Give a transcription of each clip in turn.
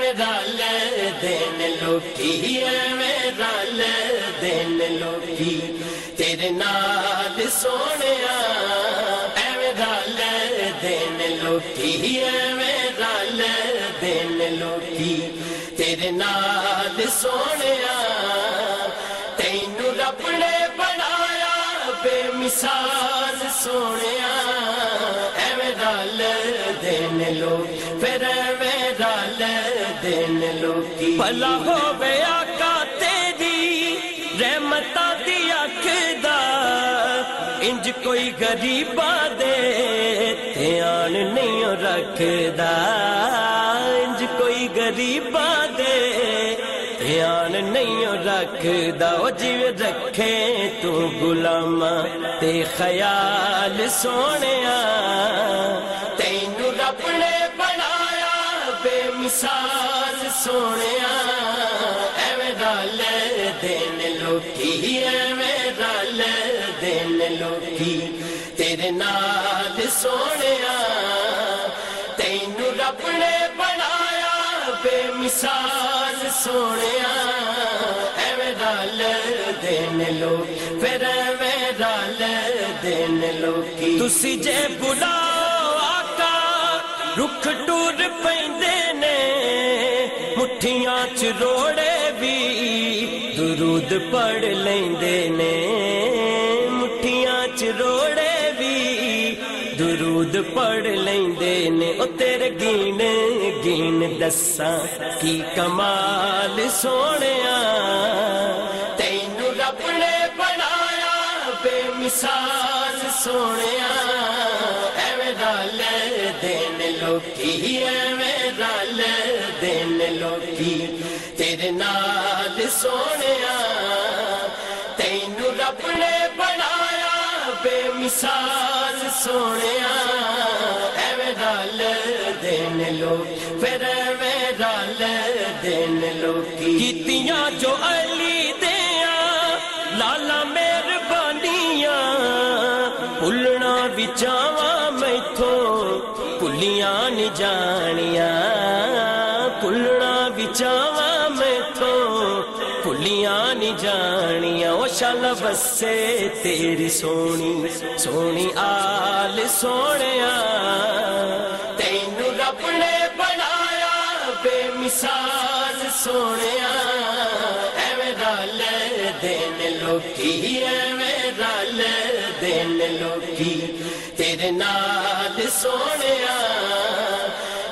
ایویں رل دین لوکی ایویں رل دین لوکی تیرے نال سونے ایویں رل دین لوکی دین تیرے نال سونے تینو رب نے بنایا بے مثال سونے ایویں رل دین لوگ پھر دین لوکی بھلا ہو گیا کا تیری رحمت دی اکھ دا انج کوئی غریب دے دھیان نہیں رکھدا انج کوئی غریب دے دھیان نہیں رکھدا او جیو رکھے تو غلام تے خیال بے مثال سونے ایویں رل دین لوکی ایویں رل دین لوکی تیرے نال سونے تینو رب نے بنایا بے مثال سونے ایویں رل دین لوک پھر ایویں رل دین لوکی تسی جے بلاؤ آقا رکھ ٹور پیندے نے مٹھیاں چ روڑے بھی درود پڑھ لیندے نے مٹھیاں چ روڑے بھی درود پڑھ لیندے نے او تیرے گین گین دساں کی کمال سونیا تینو رب نے بنایا بے مثال سونے ایویں رل دین لوکی ایویں رل دین لوکی تیرے نال سونے تینو رب نے بنایا بے مثال سونے ایویں رل دین لوک پھر ایویں رل دین لوکی کیتیاں جو علی دیاں لالا مہربانیاں بھولنا بچاواں میتھوں کلیاں نہیں جانیاں بھولنا بچاواں میتھوں کلیاں نہیں جانیاں۔ او شال بسے تیری سونی سونی آل سونیا تینو رب نے بنایا بے مثال سونے ایویں رل دین لوکی، ایویں رل دین تیرے نال سونے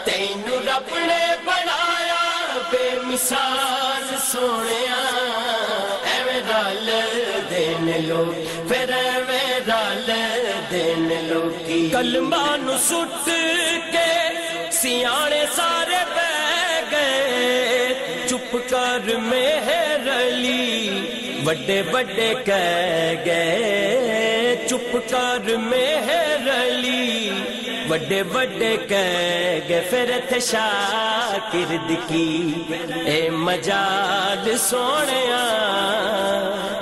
تینو رب نے بنایا بے مثال سونے ایویں رل دین لوک پھر ایویں رل دین لوکی کلمہ نو سٹ کے سیانے سارے بہ گئے۔ چپ کر مہر علی وڈے وڈے کہہ گئے۔ چپ کر مہر علی وڈے وڈے کہہ گئے پھر تھے شاکر دکی اے مجال سونیا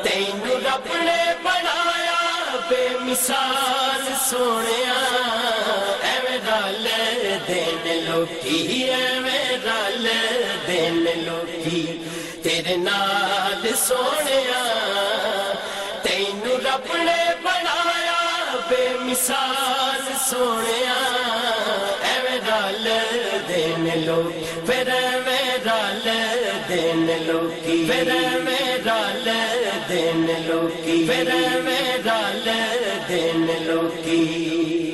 تینو رب نے بنایا بے مثال سونے ایویں رل دین لوکی ایویں رل دین لوکی تیرے نال سونے تینو رب نے بنایا بے لو، پھر میرا رل دین لوکی پھر میرا رل دین لوکی پھر میرا رل دین لوکی